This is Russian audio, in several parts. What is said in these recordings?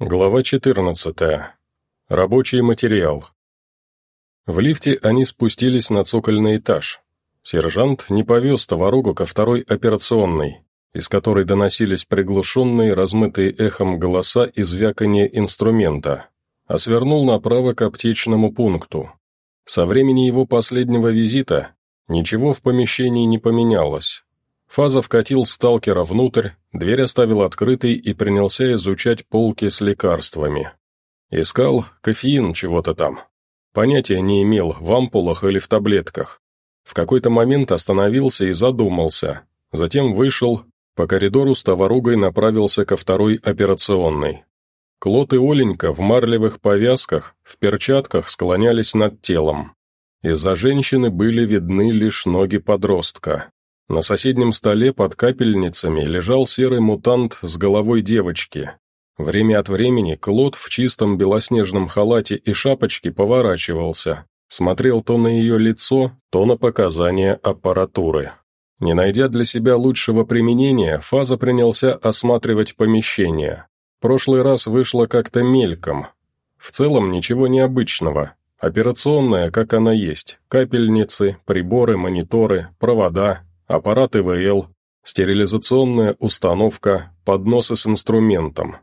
Глава 14. Рабочий материал. В лифте они спустились на цокольный этаж. Сержант не повез товаругу ко второй операционной, из которой доносились приглушенные, размытые эхом голоса и звяканье инструмента, а свернул направо к аптечному пункту. Со времени его последнего визита ничего в помещении не поменялось. Фаза вкатил сталкера внутрь, дверь оставил открытой и принялся изучать полки с лекарствами. Искал кофеин чего-то там. Понятия не имел, в ампулах или в таблетках. В какой-то момент остановился и задумался. Затем вышел, по коридору с товаругой направился ко второй операционной. Клод и Оленька в марлевых повязках, в перчатках склонялись над телом. Из-за женщины были видны лишь ноги подростка. На соседнем столе под капельницами лежал серый мутант с головой девочки. Время от времени Клод в чистом белоснежном халате и шапочке поворачивался, смотрел то на ее лицо, то на показания аппаратуры. Не найдя для себя лучшего применения, Фаза принялся осматривать помещение. Прошлый раз вышло как-то мельком. В целом ничего необычного. Операционная, как она есть, капельницы, приборы, мониторы, провода, аппарат ИВЛ, стерилизационная установка, подносы с инструментом.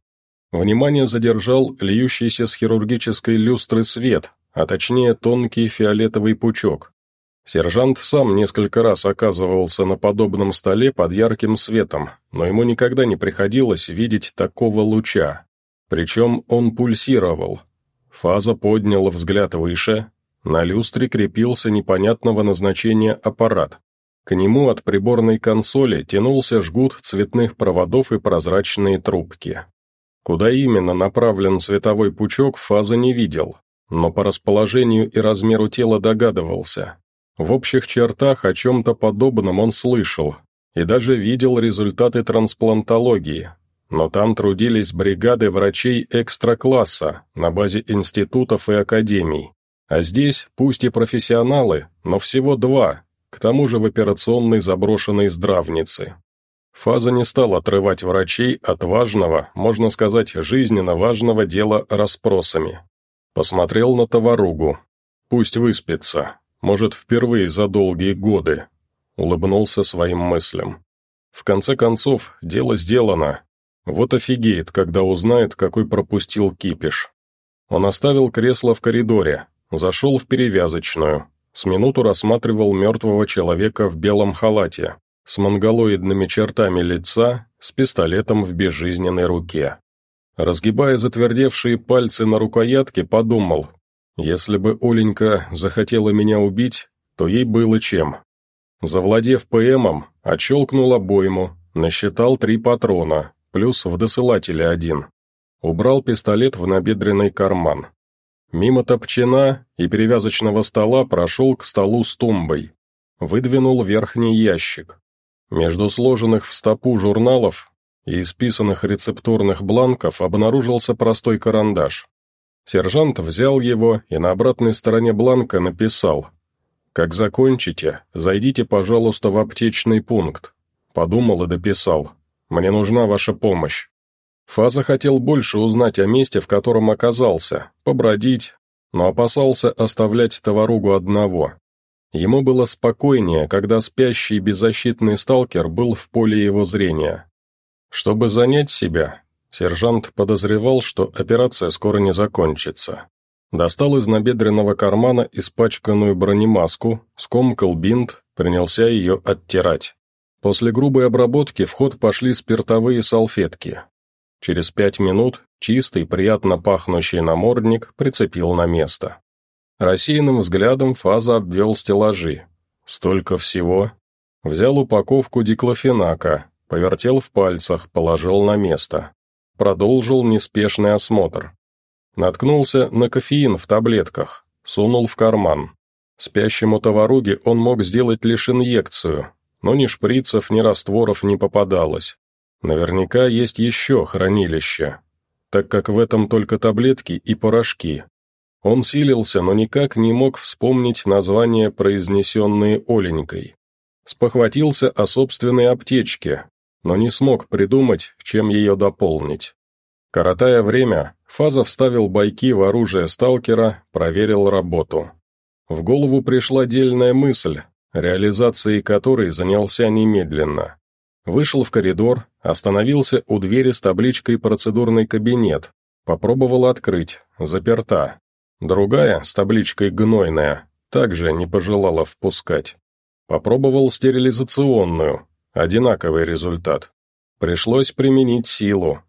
Внимание задержал льющийся с хирургической люстры свет, а точнее тонкий фиолетовый пучок. Сержант сам несколько раз оказывался на подобном столе под ярким светом, но ему никогда не приходилось видеть такого луча. Причем он пульсировал. Фаза поднял взгляд выше, на люстре крепился непонятного назначения аппарат. К нему от приборной консоли тянулся жгут цветных проводов и прозрачные трубки. Куда именно направлен световой пучок, Фаза не видел, но по расположению и размеру тела догадывался. В общих чертах о чем-то подобном он слышал и даже видел результаты трансплантологии, но там трудились бригады врачей экстра-класса на базе институтов и академий. А здесь, пусть и профессионалы, но всего два, к тому же в операционной заброшенной здравнице. Фаза не стал отрывать врачей от важного, можно сказать, жизненно важного дела расспросами. Посмотрел на товаругу. Пусть выспится, может, впервые за долгие годы. Улыбнулся своим мыслям. В конце концов, дело сделано. Вот офигеет, когда узнает, какой пропустил кипиш. Он оставил кресло в коридоре, зашел в перевязочную, с минуту рассматривал мертвого человека в белом халате, с монголоидными чертами лица, с пистолетом в безжизненной руке. Разгибая затвердевшие пальцы на рукоятке, подумал, если бы Оленька захотела меня убить, то ей было чем. Завладев ПМом, отщелкнул обойму, насчитал три патрона, плюс в досылателе один. Убрал пистолет в набедренный карман. Мимо топчина и перевязочного стола прошел к столу с тумбой. Выдвинул верхний ящик. Между сложенных в стопу журналов и исписанных рецептурных бланков обнаружился простой карандаш. Сержант взял его и на обратной стороне бланка написал «Как закончите, зайдите, пожалуйста, в аптечный пункт». Подумал и дописал «Мне нужна ваша помощь». Фаза хотел больше узнать о месте, в котором оказался, побродить, но опасался оставлять товаругу одного. Ему было спокойнее, когда спящий беззащитный сталкер был в поле его зрения. Чтобы занять себя, сержант подозревал, что операция скоро не закончится. Достал из набедренного кармана испачканную бронемаску, скомкал бинт, принялся ее оттирать. После грубой обработки в ход пошли спиртовые салфетки, Через пять минут чистый, приятно пахнущий намордник прицепил на место. Рассеянным взглядом Фаза обвел стеллажи. Столько всего. Взял упаковку диклофенака, повертел в пальцах, положил на место. Продолжил неспешный осмотр. Наткнулся на кофеин в таблетках, сунул в карман. Спящему товаруге он мог сделать лишь инъекцию, но ни шприцев, ни растворов не попадалось. Наверняка есть еще хранилище, так как в этом только таблетки и порошки. Он силился, но никак не мог вспомнить названия, произнесенные Оленькой. Спохватился о собственной аптечке, но не смог придумать, чем ее дополнить. Коротая время, Фаза вставил бойки в оружие сталкера, проверил работу. В голову пришла дельная мысль, реализацией которой занялся немедленно. Вышел в коридор, остановился у двери с табличкой «Процедурный кабинет», попробовал открыть, заперта. Другая, с табличкой «Гнойная», также не пожелала впускать. Попробовал стерилизационную, одинаковый результат. Пришлось применить силу,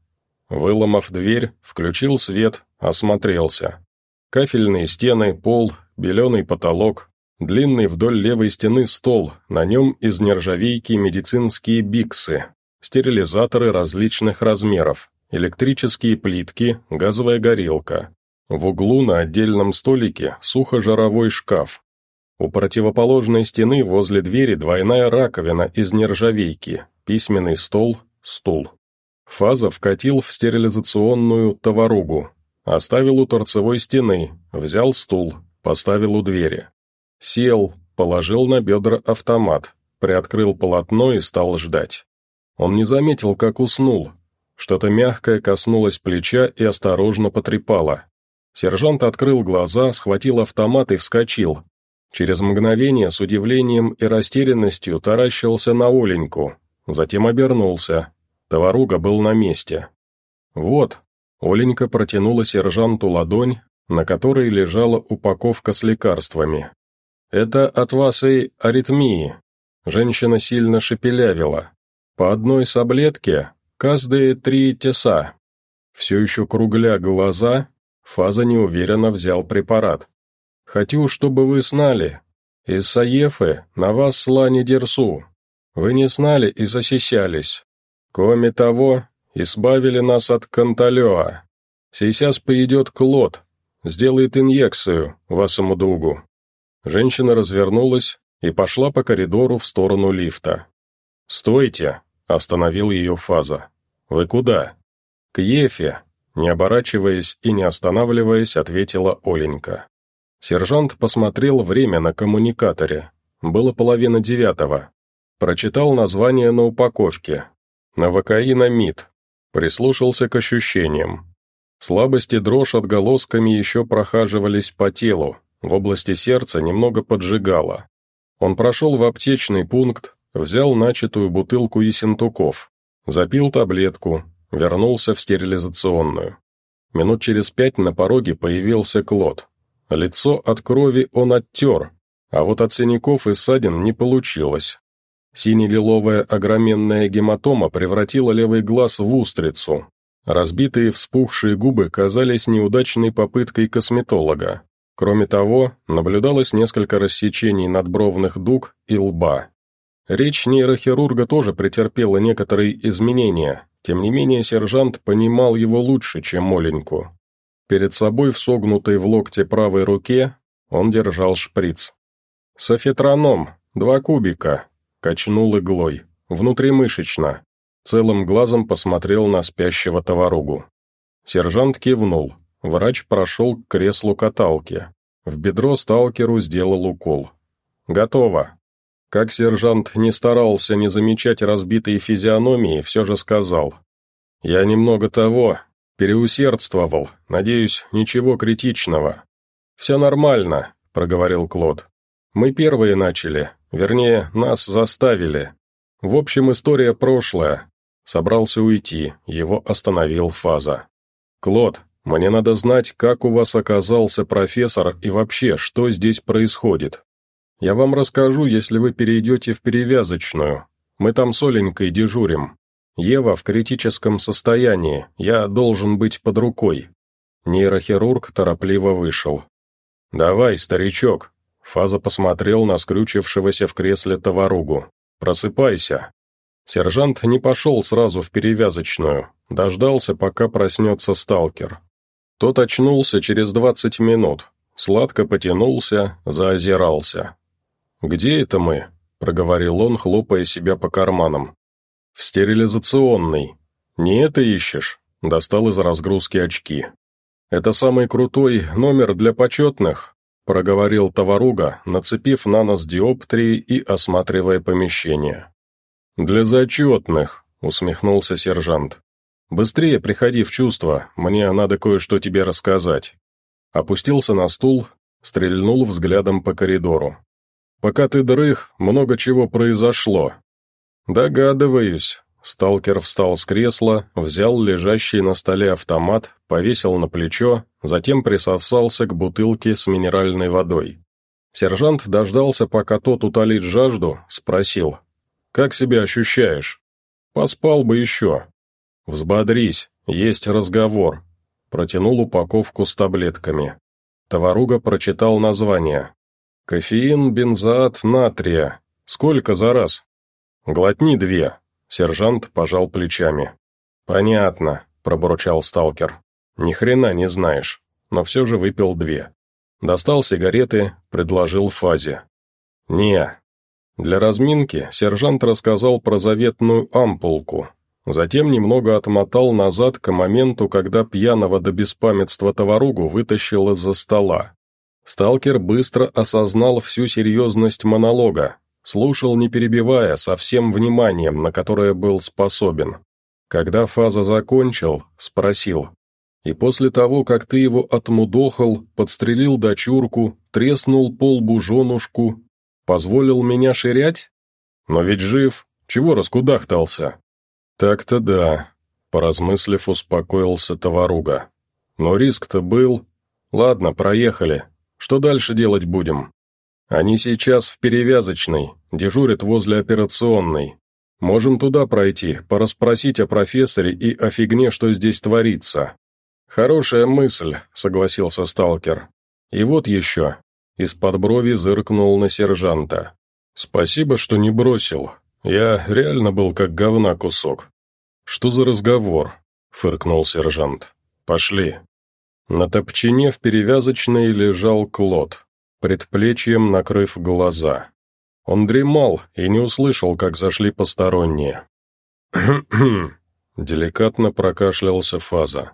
Выломав дверь, включил свет, осмотрелся. Кафельные стены, пол, беленый потолок, длинный вдоль левой стены стол, на нем из нержавейки медицинские биксы, стерилизаторы различных размеров, электрические плитки, газовая горелка. В углу на отдельном столике сухожаровой шкаф. У противоположной стены возле двери двойная раковина из нержавейки, письменный стол, стул. Фаза вкатил в стерилизационную товаругу, оставил у торцевой стены, взял стул, поставил у двери. Сел, положил на бедра автомат, приоткрыл полотно и стал ждать. Он не заметил, как уснул. Что-то мягкое коснулось плеча и осторожно потрепало. Сержант открыл глаза, схватил автомат и вскочил. Через мгновение с удивлением и растерянностью таращился на Оленьку, затем обернулся, Товаруга был на месте. «Вот», — Оленька протянула сержанту ладонь, на которой лежала упаковка с лекарствами. «Это от вас и аритмии». Женщина сильно шепелявила. «По одной таблетке каждые три теса». Все еще кругля глаза, Фаза неуверенно взял препарат. «Хочу, чтобы вы знали. Из Саефы на вас сла не дерсу. Вы не знали и защищались. Кроме того, избавили нас от Канталеа. Сейчас поедет Клод, сделает инъекцию вашему другу». Женщина развернулась и пошла по коридору в сторону лифта. «Стойте!» – остановил ее Фаза. «Вы куда?» «К Ефе», – не оборачиваясь и не останавливаясь, ответила Оленька. Сержант посмотрел время на коммуникаторе. Было половина девятого. Прочитал название на упаковке, Новокаинамид. Прислушался к ощущениям. Слабость и дрожь отголосками еще прохаживались по телу, в области сердца немного поджигало. Он прошел в аптечный пункт, взял начатую бутылку есентуков, запил таблетку, вернулся в стерилизационную. Минут через пять на пороге появился Клод. Лицо от крови он оттер, а вот от синяков и ссадин не получилось. Сине-лиловая огроменная гематома превратила левый глаз в устрицу. Разбитые вспухшие губы казались неудачной попыткой косметолога. Кроме того, наблюдалось несколько рассечений надбровных дуг и лба. Речь нейрохирурга тоже претерпела некоторые изменения, тем не менее сержант понимал его лучше, чем Моленьку. Перед собой в согнутой в локте правой руке он держал шприц. «Софетроном, два кубика», Качнул иглой. Внутримышечно. Целым глазом посмотрел на спящего товаругу. Сержант кивнул. Врач прошел к креслу каталки. В бедро сталкеру сделал укол. «Готово». Как сержант не старался не замечать разбитые физиономии, все же сказал. «Я немного того, переусердствовал, надеюсь, ничего критичного». «Все нормально», — проговорил Клод. «Мы первые начали, Вернее, нас заставили. В общем, история прошлая. Собрался уйти, его остановил Фаза. «Клод, мне надо знать, как у вас оказался профессор и вообще, что здесь происходит. Я вам расскажу, если вы перейдете в перевязочную. Мы там с Оленькой дежурим. Ева в критическом состоянии, я должен быть под рукой». Нейрохирург торопливо вышел. «Давай, старичок, Фаза посмотрел на скрючившегося в кресле товаругу. «Просыпайся». Сержант не пошел сразу в перевязочную, дождался, пока проснется сталкер. Тот очнулся через двадцать минут, сладко потянулся, заозирался. «Где это мы?» — проговорил он, хлопая себя по карманам. «В стерилизационный. Не это ищешь?» — достал из разгрузки очки. «Это самый крутой номер для почетных?» — проговорил товаруга, нацепив на нос диоптрии и осматривая помещение. «Для зачетных», — усмехнулся сержант. Быстрее приходи в чувство, мне надо кое-что тебе рассказать». Опустился на стул, стрельнул взглядом по коридору. «Пока ты дрых, много чего произошло». «Догадываюсь». Сталкер встал с кресла, взял лежащий на столе автомат, повесил на плечо, затем присосался к бутылке с минеральной водой. Сержант дождался, пока тот утолит жажду, спросил. «Как себя ощущаешь?» «Поспал бы еще». «Взбодрись, есть разговор». Протянул упаковку с таблетками. Товаруга прочитал название. «Кофеин, бензоат, натрия. Сколько за раз?» «Глотни две». Сержант пожал плечами. «Понятно», — пробурчал сталкер. «Ни хрена не знаешь, но все же выпил две». Достал сигареты, предложил Фазе. «Не». Для разминки сержант рассказал про заветную ампулку, затем немного отмотал назад к моменту, когда пьяного до беспамятства товаругу вытащил из-за стола. Сталкер быстро осознал всю серьезность монолога, слушал не перебивая, со всем вниманием, на которое был способен. Когда фаза закончил, спросил, и после того, как ты его отмудохал, подстрелил дочурку, треснул полбу женушку, позволил меня ширять? Но ведь жив, чего раскудахтался? Так-то да, поразмыслив, успокоился товаруга. Но риск-то был. Ладно, проехали. Что дальше делать будем? Они сейчас в перевязочной, дежурят возле операционной. Можем туда пройти, порасспросить о профессоре и о фигне, что здесь творится. «Хорошая мысль», — согласился сталкер. «И вот еще». Из-под брови зыркнул на сержанта. «Спасибо, что не бросил. Я реально был как говна кусок». «Что за разговор?» — фыркнул сержант. «Пошли». На топчине в перевязочной лежал Клод, предплечьем накрыв глаза. Он дремал и не услышал, как зашли посторонние. Деликатно прокашлялся Фаза.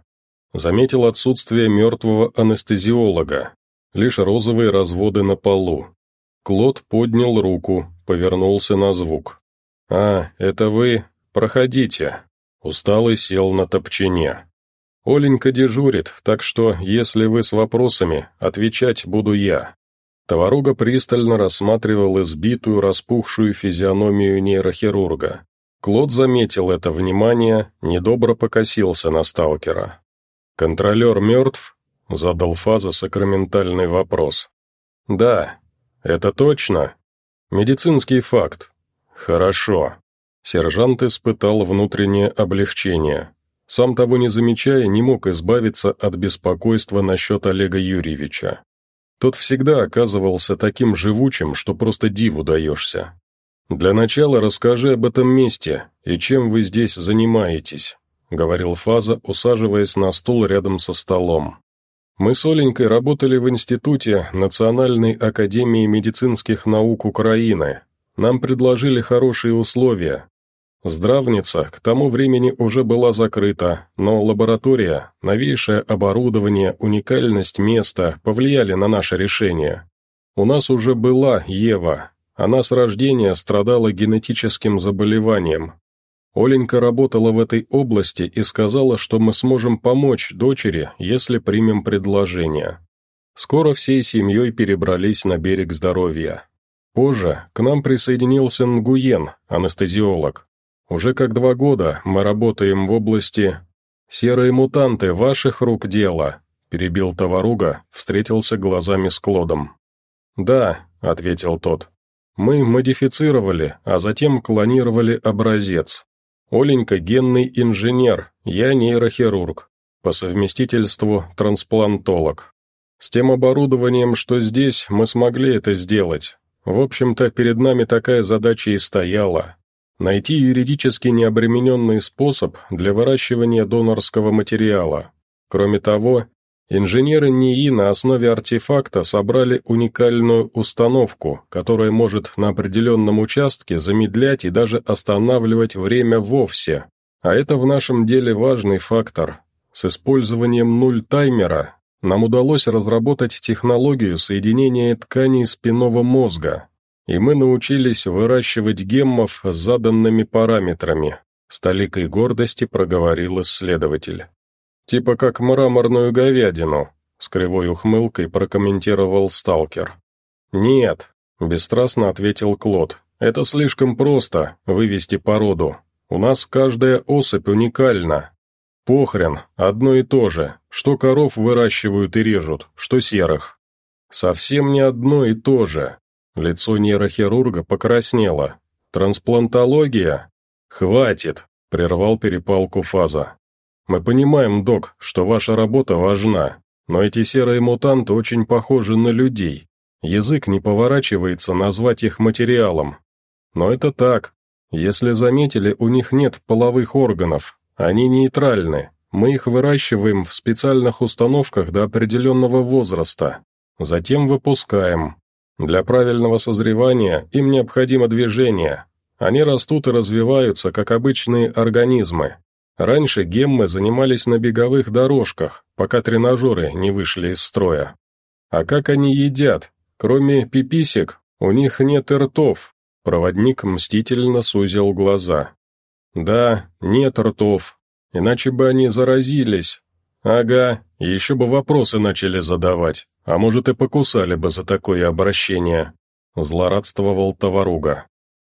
Заметил отсутствие мертвого анестезиолога, лишь розовые разводы на полу. Клод поднял руку, повернулся на звук. «А, это вы? Проходите». Усталый сел на топчине. «Оленька дежурит, так что, если вы с вопросами, отвечать буду я». Товаруга пристально рассматривал избитую, распухшую физиономию нейрохирурга. Клод заметил это внимание, недобро покосился на сталкера. «Контролер мертв?» — задал Фаза сакраментальный вопрос. «Да. Это точно? Медицинский факт. Хорошо». Сержант испытал внутреннее облегчение. Сам того не замечая, не мог избавиться от беспокойства насчет Олега Юрьевича. Тот всегда оказывался таким живучим, что просто диву даешься. «Для начала расскажи об этом месте и чем вы здесь занимаетесь», — говорил Фаза, усаживаясь на стул рядом со столом. «Мы с Оленькой работали в Институте Национальной Академии Медицинских Наук Украины. Нам предложили хорошие условия. Здравница к тому времени уже была закрыта, но лаборатория, новейшее оборудование, уникальность места повлияли на наше решение. У нас уже была Ева, она с рождения страдала генетическим заболеванием, Оленька работала в этой области и сказала, что мы сможем помочь дочери, если примем предложение. Скоро всей семьей перебрались на берег здоровья. Позже к нам присоединился Нгуен, анестезиолог. Уже как два года мы работаем в области «Серые мутанты, ваших рук дело», — перебил товаруга, встретился глазами с Клодом. «Да», — ответил тот, — «мы модифицировали, а затем клонировали образец. Оленька – генный инженер, я нейрохирург, по совместительству трансплантолог. С тем оборудованием, что здесь, мы смогли это сделать. В общем-то, перед нами такая задача и стояла. Найти юридически необремененный способ для выращивания донорского материала. Кроме того, Инженеры НИИ на основе артефакта собрали уникальную установку, которая может на определенном участке замедлять и даже останавливать время вовсе. А это в нашем деле важный фактор. С использованием нуль-таймера нам удалось разработать технологию соединения тканей спинного мозга, и мы научились выращивать геммов с заданными параметрами. с толикой гордости проговорил исследователь. «Типа как мраморную говядину», — с кривой ухмылкой прокомментировал сталкер. «Нет», — бесстрастно ответил Клод, — «это слишком просто, вывести породу. У нас каждая особь уникальна. Похрен, одно и то же, что коров выращивают и режут, что серых. Совсем не одно и то же. Лицо нейрохирурга покраснело. Трансплантология? Хватит, прервал перепалку фаза. Мы понимаем, док, что ваша работа важна, но эти серые мутанты очень похожи на людей. Язык не поворачивается назвать их материалом. Но это так. Если заметили, у них нет половых органов, они нейтральны, мы их выращиваем в специальных установках до определенного возраста, затем выпускаем. Для правильного созревания им необходимо движение. Они растут и развиваются, как обычные организмы. Раньше геммы занимались на беговых дорожках, пока тренажеры не вышли из строя. А как они едят? Кроме пиписек, у них нет ртов. Проводник мстительно сузил глаза. Да, нет ртов, иначе бы они заразились. Ага, еще бы вопросы начали задавать, а может и покусали бы за такое обращение. Злорадствовал товаруга.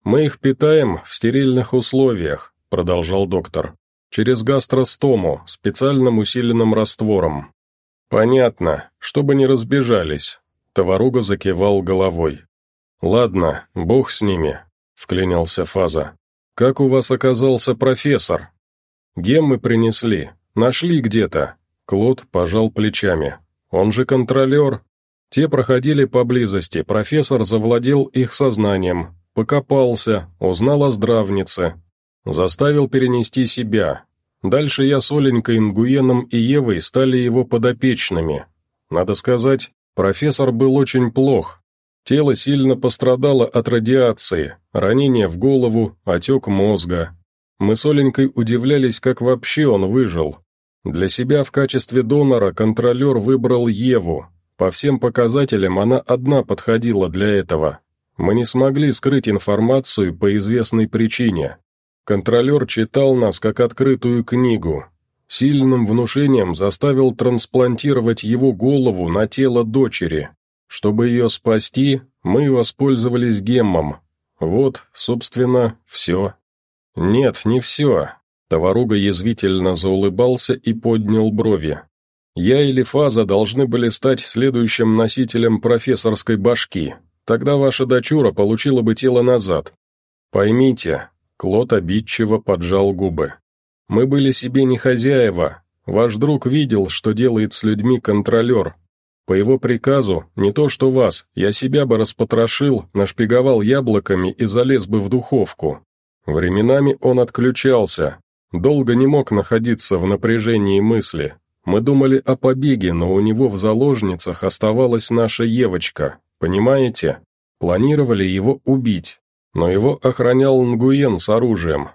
Мы их питаем в стерильных условиях, продолжал доктор, через гастростому, специальным усиленным раствором. Понятно, чтобы не разбежались. Товаруга закивал головой. «Ладно, бог с ними», — вклинился Фаза. «Как у вас оказался профессор?» «Геммы принесли. Нашли где-то». Клод пожал плечами. «Он же контролер». Те проходили поблизости, профессор завладел их сознанием, покопался, узнал о здравнице, заставил перенести себя. Дальше я с Оленькой, Ингуеном и Евой стали его подопечными. Надо сказать, профессор был очень плох, Тело сильно пострадало от радиации, ранение в голову, отек мозга. Мы с Оленькой удивлялись, как вообще он выжил. Для себя в качестве донора контролер выбрал Еву. По всем показателям она одна подходила для этого. Мы не смогли скрыть информацию по известной причине. Контролер читал нас как открытую книгу. Сильным внушением заставил трансплантировать его голову на тело дочери. Чтобы ее спасти, мы воспользовались геммом. Вот, собственно, все. Нет, не все. Товаруга язвительно заулыбался и поднял брови. Я или Фаза должны были стать следующим носителем профессорской башки. Тогда ваша дочура получила бы тело назад. Поймите, Клод обидчиво поджал губы. Мы были себе не хозяева. Ваш друг видел, что делает с людьми контролер, по его приказу, не то что вас, я себя бы распотрошил, нашпиговал яблоками и залез бы в духовку. Временами он отключался, долго не мог находиться в напряжении мысли. Мы думали о побеге, но у него в заложницах оставалась наша Евочка, понимаете? Планировали его убить, но его охранял Нгуен с оружием.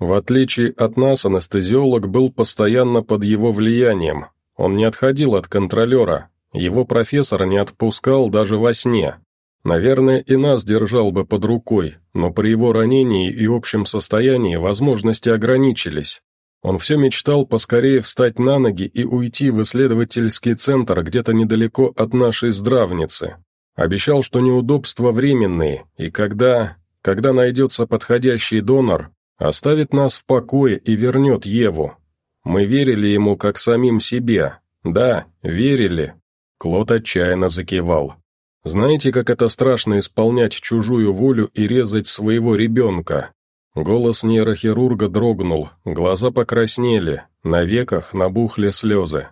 В отличие от нас, анестезиолог был постоянно под его влиянием. Он не отходил от контролера, его профессор не отпускал даже во сне. Наверное, и нас держал бы под рукой, но при его ранении и общем состоянии возможности ограничились. Он все мечтал поскорее встать на ноги и уйти в исследовательский центр где-то недалеко от нашей здравницы. Обещал, что неудобства временные, и когда... когда найдется подходящий донор, оставит нас в покое и вернет Еву. Мы верили ему как самим себе. Да, верили, Клод отчаянно закивал. «Знаете, как это страшно исполнять чужую волю и резать своего ребенка?» Голос нейрохирурга дрогнул, глаза покраснели, на веках набухли слезы.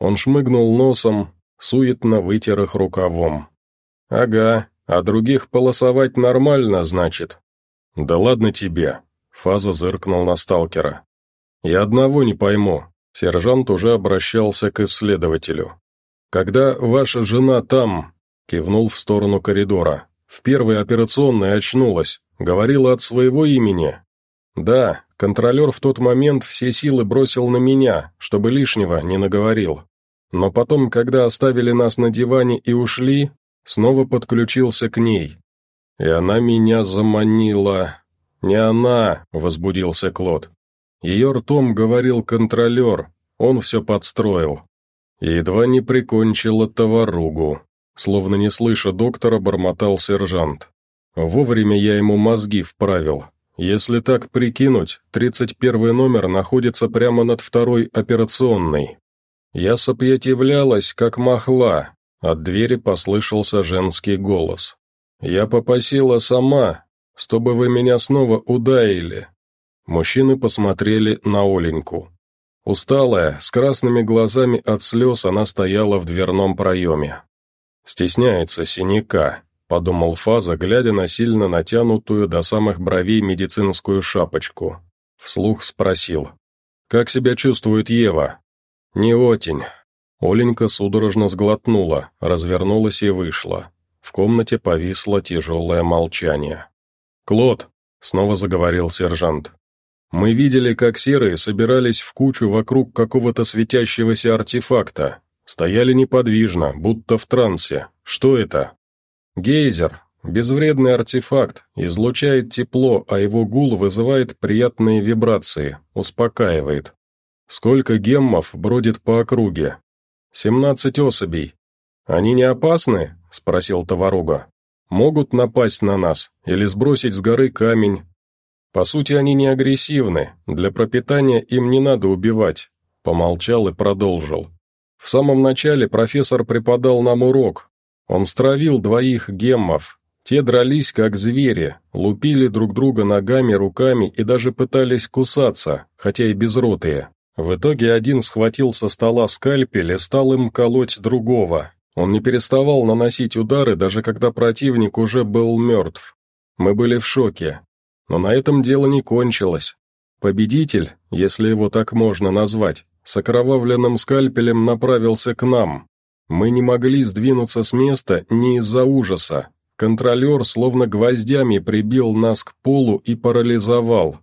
Он шмыгнул носом, суетно вытер их рукавом. «Ага, а других полосовать нормально, значит?» «Да ладно тебе», — Фаза зыркнул на сталкера. «Я одного не пойму». Сержант уже обращался к исследователю. «Когда ваша жена там...» — кивнул в сторону коридора. «В первой операционной очнулась, говорила от своего имени». «Да, контролер в тот момент все силы бросил на меня, чтобы лишнего не наговорил. Но потом, когда оставили нас на диване и ушли, снова подключился к ней. И она меня заманила...» «Не она», — возбудился Клод. Ее ртом говорил контролер, он все подстроил. Едва не прикончила товаругу. Словно не слыша доктора, бормотал сержант. Вовремя я ему мозги вправил. Если так прикинуть, 31 номер находится прямо над второй операционной. Я сопротивлялась, как махла. От двери послышался женский голос. «Я попросила сама, чтобы вы меня снова удаили». Мужчины посмотрели на Оленьку. Усталая, с красными глазами от слез, она стояла в дверном проеме. «Стесняется синяка», — подумал Фаза, глядя на сильно натянутую до самых бровей медицинскую шапочку. Вслух спросил. «Как себя чувствует Ева?» «Не отень». Оленька судорожно сглотнула, развернулась и вышла. В комнате повисло тяжелое молчание. «Клод», — снова заговорил сержант, — «мы видели, как серые собирались в кучу вокруг какого-то светящегося артефакта, Стояли неподвижно, будто в трансе. Что это? Гейзер. Безвредный артефакт. Излучает тепло, а его гул вызывает приятные вибрации. Успокаивает. Сколько геммов бродит по округе? Семнадцать особей. Они не опасны? Спросил Товаруга. Могут напасть на нас или сбросить с горы камень. По сути, они не агрессивны. Для пропитания им не надо убивать. Помолчал и продолжил. В самом начале профессор преподал нам урок. Он стравил двоих геммов. Те дрались как звери, лупили друг друга ногами, руками и даже пытались кусаться, хотя и безротые. В итоге один схватил со стола скальпель и стал им колоть другого. Он не переставал наносить удары, даже когда противник уже был мертв. Мы были в шоке. Но на этом дело не кончилось. Победитель, если его так можно назвать, с окровавленным скальпелем направился к нам. Мы не могли сдвинуться с места не из-за ужаса. Контролер словно гвоздями прибил нас к полу и парализовал.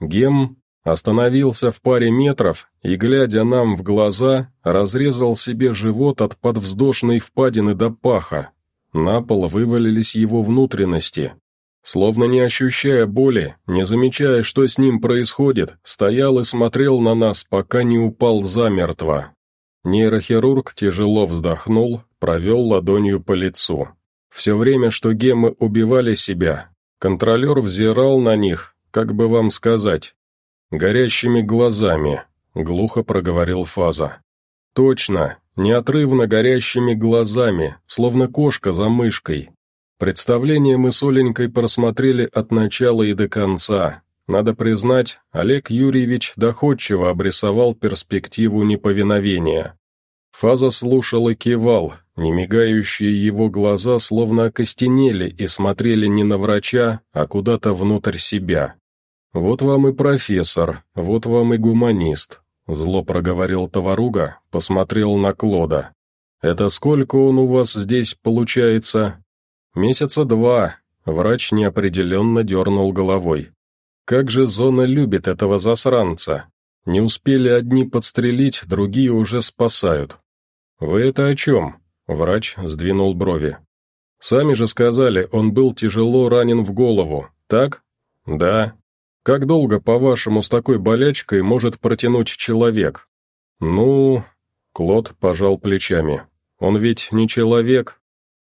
Гем остановился в паре метров и, глядя нам в глаза, разрезал себе живот от подвздошной впадины до паха. На пол вывалились его внутренности, Словно не ощущая боли, не замечая, что с ним происходит, стоял и смотрел на нас, пока не упал замертво. Нейрохирург тяжело вздохнул, провел ладонью по лицу. Все время, что гемы убивали себя, контролер взирал на них, как бы вам сказать, горящими глазами, глухо проговорил Фаза. Точно, неотрывно горящими глазами, словно кошка за мышкой, Представление мы с Оленькой просмотрели от начала и до конца. Надо признать, Олег Юрьевич доходчиво обрисовал перспективу неповиновения. Фаза слушал и кивал, немигающие его глаза словно окостенели и смотрели не на врача, а куда-то внутрь себя. «Вот вам и профессор, вот вам и гуманист», — зло проговорил Товаруга, посмотрел на Клода. «Это сколько он у вас здесь получается?» «Месяца два», — врач неопределенно дернул головой. «Как же зона любит этого засранца. Не успели одни подстрелить, другие уже спасают». «Вы это о чем?» — врач сдвинул брови. «Сами же сказали, он был тяжело ранен в голову, так?» «Да». «Как долго, по-вашему, с такой болячкой может протянуть человек?» «Ну...» — Клод пожал плечами. «Он ведь не человек,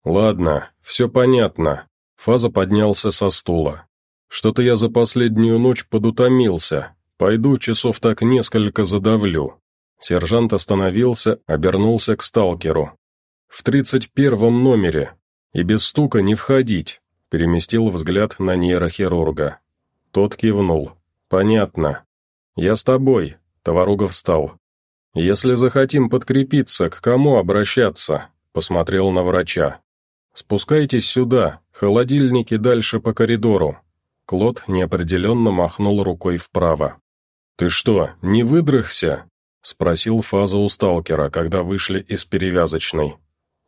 «Ладно, все понятно». Фаза поднялся со стула. «Что-то я за последнюю ночь подутомился. Пойду часов так несколько задавлю». Сержант остановился, обернулся к сталкеру. «В тридцать первом номере. И без стука не входить», переместил взгляд на нейрохирурга. Тот кивнул. «Понятно. Я с тобой», — Товаруга встал. «Если захотим подкрепиться, к кому обращаться?» Посмотрел на врача. «Спускайтесь сюда, холодильники дальше по коридору». Клод неопределенно махнул рукой вправо. «Ты что, не выдрыхся?» — спросил Фаза у сталкера, когда вышли из перевязочной.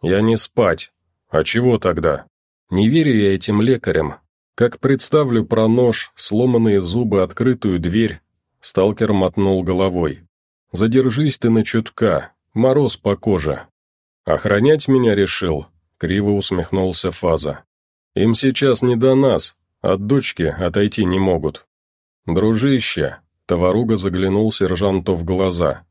«Я не спать. А чего тогда? Не верю я этим лекарям. Как представлю про нож, сломанные зубы, открытую дверь...» Сталкер мотнул головой. «Задержись ты на чутка, мороз по коже. Охранять меня решил, Криво усмехнулся Фаза. «Им сейчас не до нас. от дочки отойти не могут. Дружище, Товаруга заглянул сержанту в глаза.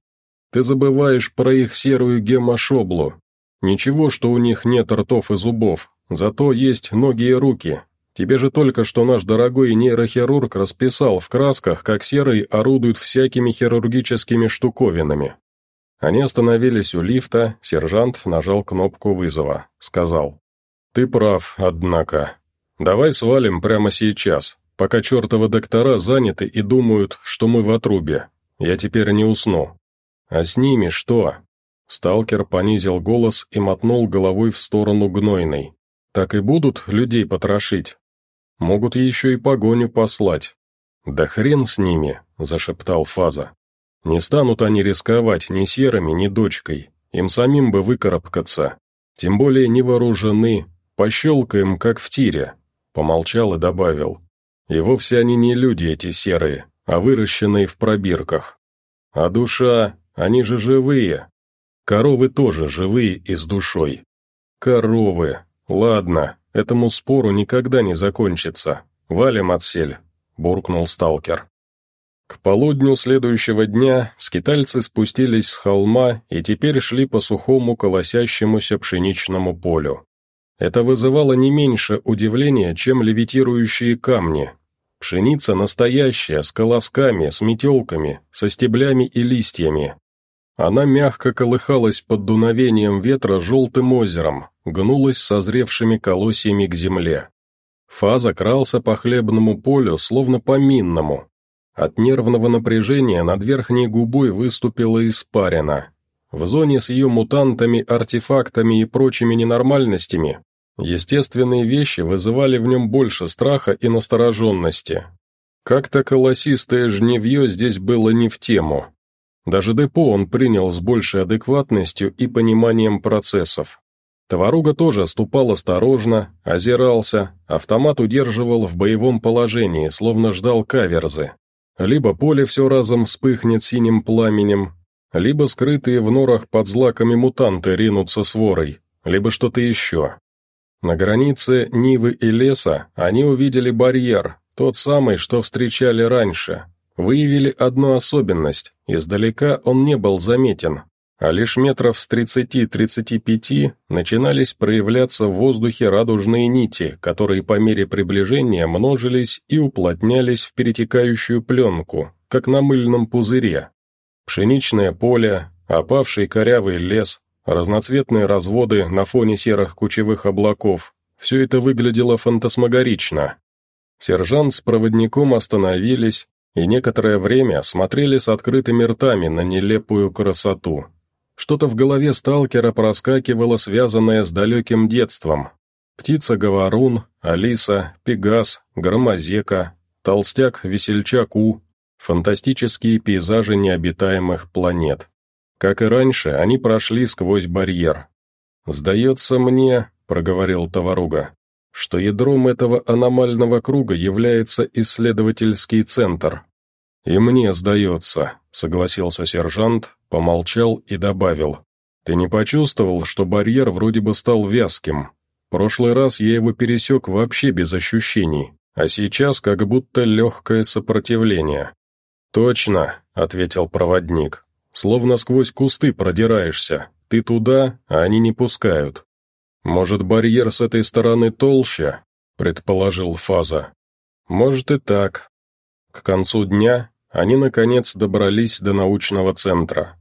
Ты забываешь про их серую гемошоблу. Ничего, что у них нет ртов и зубов, зато есть ноги и руки. Тебе же только что наш дорогой нейрохирург расписал в красках, как серые орудуют всякими хирургическими штуковинами. Они остановились у лифта, сержант нажал кнопку вызова, сказал. «Ты прав, однако. Давай свалим прямо сейчас, пока чертовы доктора заняты и думают, что мы в отрубе. Я теперь не усну». «А с ними что?» Сталкер понизил голос и мотнул головой в сторону гнойной. «Так и будут людей потрошить? Могут еще и погоню послать». «Да хрен с ними», — зашептал Фаза. «Не станут они рисковать ни серыми, ни дочкой. Им самим бы выкарабкаться. Тем более не вооружены. Пощелкаем, как в тире». Помолчал и добавил. «И вовсе они не люди эти серые, а выращенные в пробирках. А душа, они же живые. Коровы тоже живые и с душой. Коровы. Ладно, этому спору никогда не закончится. Валим отсель», — буркнул сталкер. К полудню следующего дня скитальцы спустились с холма и теперь шли по сухому колосящемуся пшеничному полю. Это вызывало не меньше удивления, чем левитирующие камни. Пшеница настоящая, с колосками, с метелками, со стеблями и листьями. Она мягко колыхалась под дуновением ветра желтым озером, гнулась созревшими колосьями к земле. Фаза крался по хлебному полю, словно по минному. От нервного напряжения над верхней губой выступила испарина. В зоне с ее мутантами, артефактами и прочими ненормальностями естественные вещи вызывали в нем больше страха и настороженности. Как-то колосистое жневье здесь было не в тему. Даже депо он принял с большей адекватностью и пониманием процессов. Товаруга тоже ступал осторожно, озирался, автомат удерживал в боевом положении, словно ждал каверзы. Либо поле все разом вспыхнет синим пламенем, либо скрытые в норах под злаками мутанты ринутся с ворой, либо что-то еще. На границе Нивы и леса они увидели барьер, тот самый, что встречали раньше, выявили одну особенность, издалека он не был заметен, а лишь метров с 30-35 начинались проявляться в воздухе радужные нити, которые по мере приближения множились и уплотнялись в перетекающую пленку, как на мыльном пузыре. Пшеничное поле, опавший корявый лес, разноцветные разводы на фоне серых кучевых облаков – все это выглядело фантасмагорично. Сержант с проводником остановились, и некоторое время смотрели с открытыми ртами на нелепую красоту. Что-то в голове сталкера проскакивало, связанное с далеким детством. Птица-говорун, Алиса, Пегас, Громозека, Толстяк-весельчак У, фантастические пейзажи необитаемых планет. Как и раньше, они прошли сквозь барьер. «Сдается мне», — проговорил Товаруга, что ядром этого аномального круга является исследовательский центр. «И мне сдается», — согласился сержант, помолчал и добавил. «Ты не почувствовал, что барьер вроде бы стал вязким? Прошлый раз я его пересек вообще без ощущений, а сейчас как будто легкое сопротивление». «Точно», — ответил проводник, — «словно сквозь кусты продираешься. Ты туда, а они не пускают. «Может, барьер с этой стороны толще?» — предположил Фаза. «Может и так». К концу дня они, наконец, добрались до научного центра.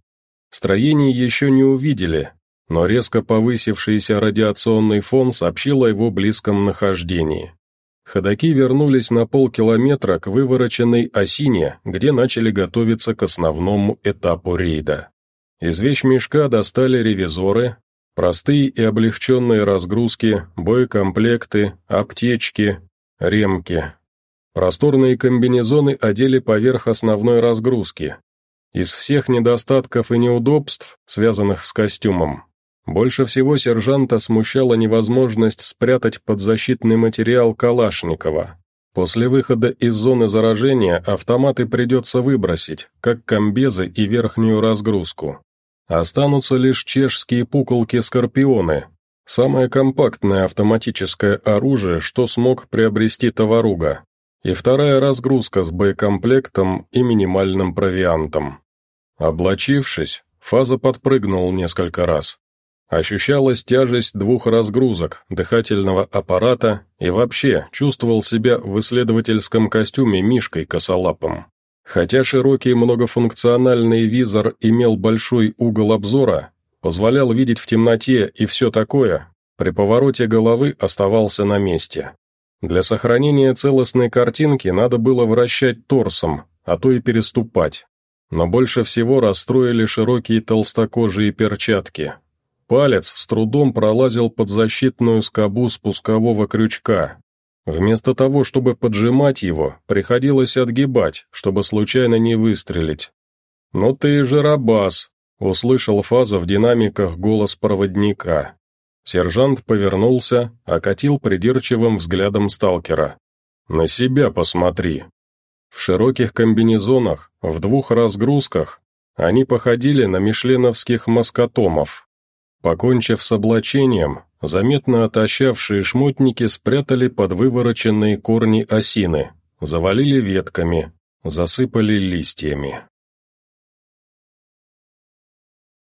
Строение еще не увидели, но резко повысившийся радиационный фон сообщил о его близком нахождении. Ходаки вернулись на полкилометра к вывороченной осине, где начали готовиться к основному этапу рейда. Из вещмешка достали ревизоры, Простые и облегченные разгрузки, боекомплекты, аптечки, ремки. Просторные комбинезоны одели поверх основной разгрузки. Из всех недостатков и неудобств, связанных с костюмом, больше всего сержанта смущала невозможность спрятать подзащитный материал Калашникова. После выхода из зоны заражения автоматы придется выбросить, как комбезы и верхнюю разгрузку. Останутся лишь чешские пуколки-скорпионы, Самое компактное автоматическое оружие, что смог приобрести товаруга, и вторая разгрузка с боекомплектом и минимальным провиантом. Облачившись, Фаза подпрыгнул несколько раз. Ощущалась тяжесть двух разгрузок, дыхательного аппарата и вообще чувствовал себя в исследовательском костюме мишкой косолапым. Хотя широкий многофункциональный визор имел большой угол обзора, позволял видеть в темноте и все такое, при повороте головы оставался на месте. Для сохранения целостной картинки надо было вращать торсом, а то и переступать. Но больше всего расстроили широкие толстокожие перчатки, Палец с трудом пролазил под защитную скобу спускового крючка. Вместо того, чтобы поджимать его, приходилось отгибать, чтобы случайно не выстрелить. «Ну ты же рабас!» — услышал Фаза в динамиках голос проводника. Сержант повернулся, окатил придирчивым взглядом сталкера. «На себя посмотри!» В широких комбинезонах, в двух разгрузках, они походили на мишленовских маскотомов. Покончив с облачением, заметно отощавшие шмотники спрятали под вывороченные корни осины, завалили ветками, засыпали листьями.